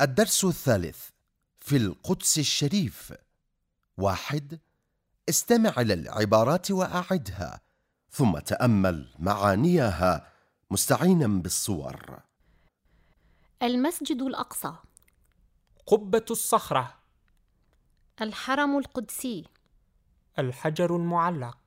الدرس الثالث في القدس الشريف. واحد استمع إلى العبارات وأعدها ثم تأمل معانيها مستعينا بالصور. المسجد الأقصى. قبة الصخرة. الحرم القدسي. الحجر المعلق.